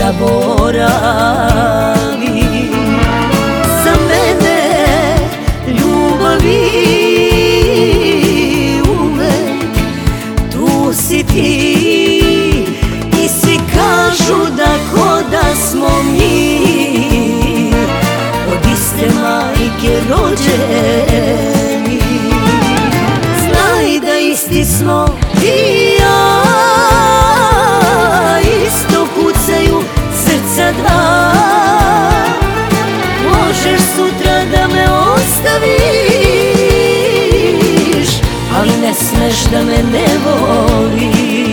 zaboravi Za mene ljubavi uvek. Tu si ti i svi kažu da ko da smo mi. Od iste majke rođeni. Znaj da isti smo ti ja. znaš da me ne voliš.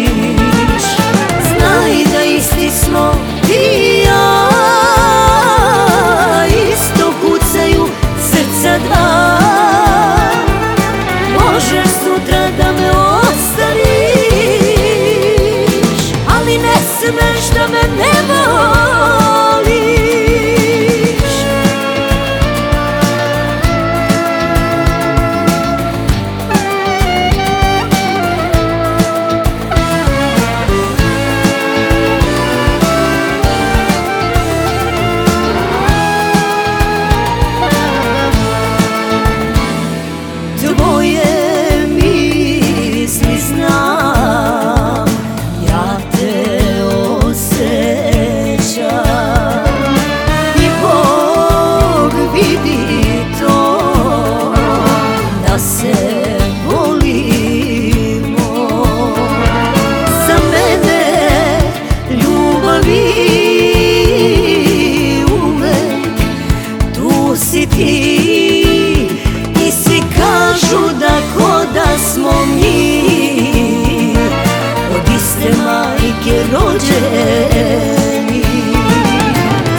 majke rođeni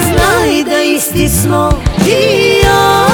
Znaj da isti smo ti ja.